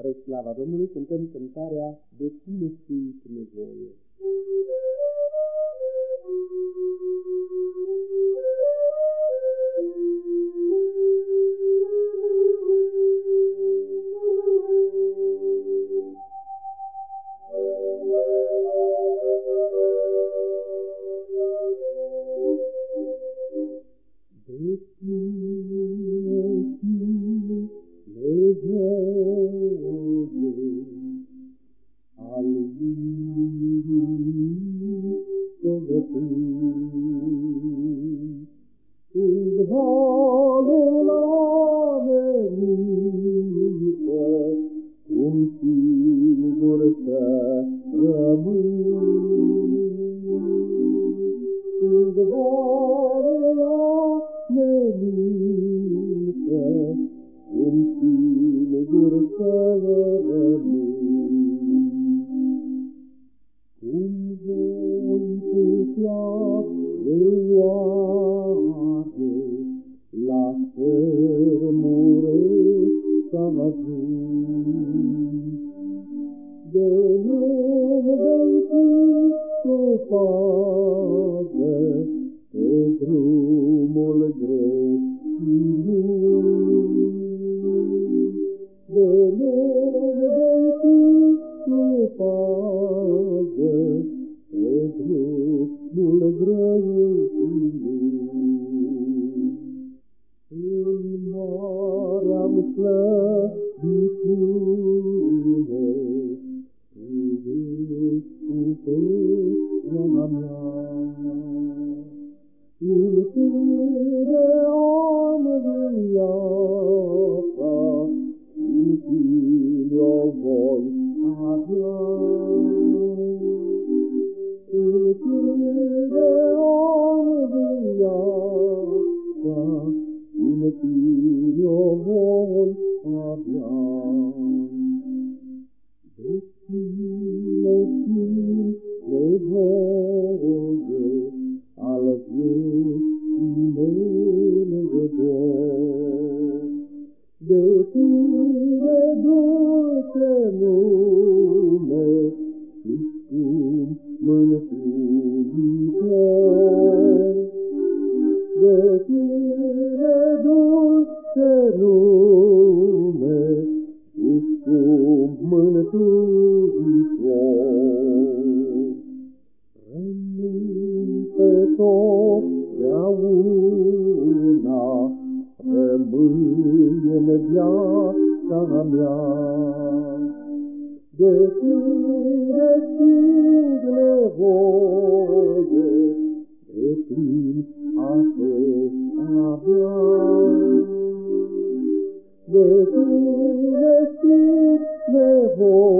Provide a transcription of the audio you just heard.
Spre slava Domnului cântăm cântarea De tine simt nevoie. Când valul amenință, cum singur să rămâi. Când valul amenință, cum singur să rămâi. Putea eu oare la țărmure să ajung? De nu vei fi tu pază pe drumul slăbiciune, Tu ești puterea mea. În tine am viața, În tine o voi avea. În tine am viața, În tine o voi avea. Dulce nume și scump mântuitor. De tine dulce nume și scump mântuitor. Rămân pe totdeauna, rămâi în viața mea. De tine simt nevoie, de plin a te avea. De tine simt nevoie,